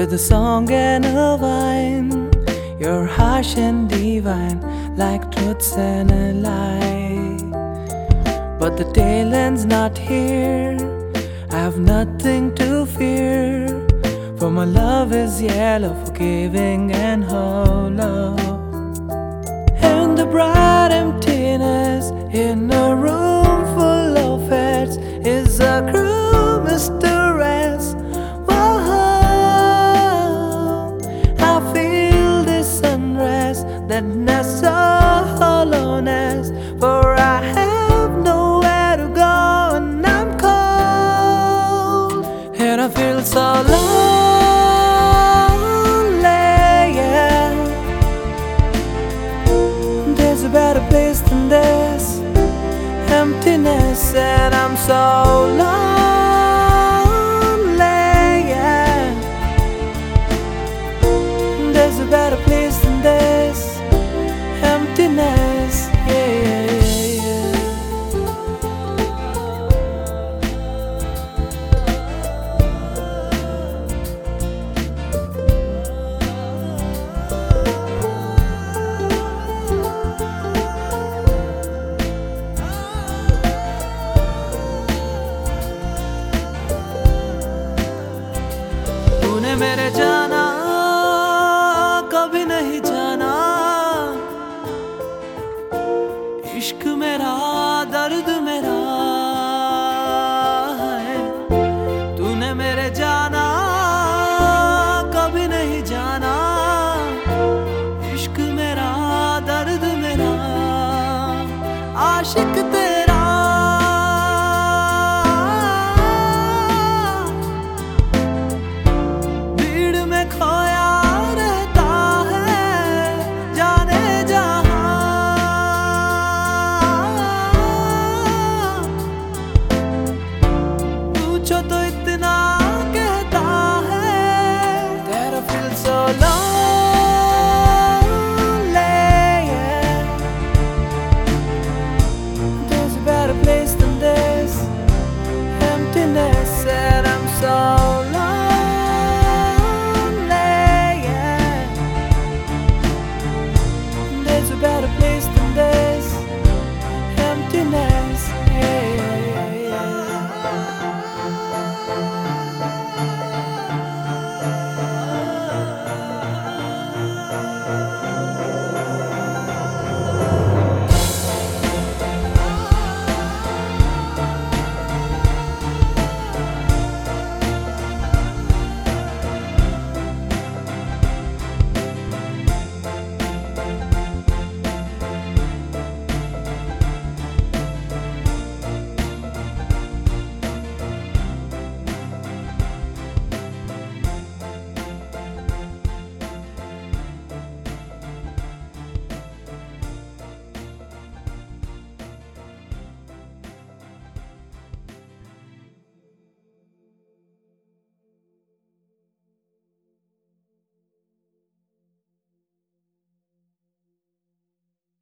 with a song and a wine. You're harsh and divine, like truths and a lie. But the tail end's not here. I have nothing to fear. For my love is yellow, forgiving and hollow. And the bright emptiness in a room so lonely. तूने मेरे जाना, कभी नहीं जाना। इश्क मेरा, दर्द मेरा है। तूने मेरे जाना, कभी नहीं जाना। इश्क मेरा, दर्द मेरा। आशिक तेरा mucho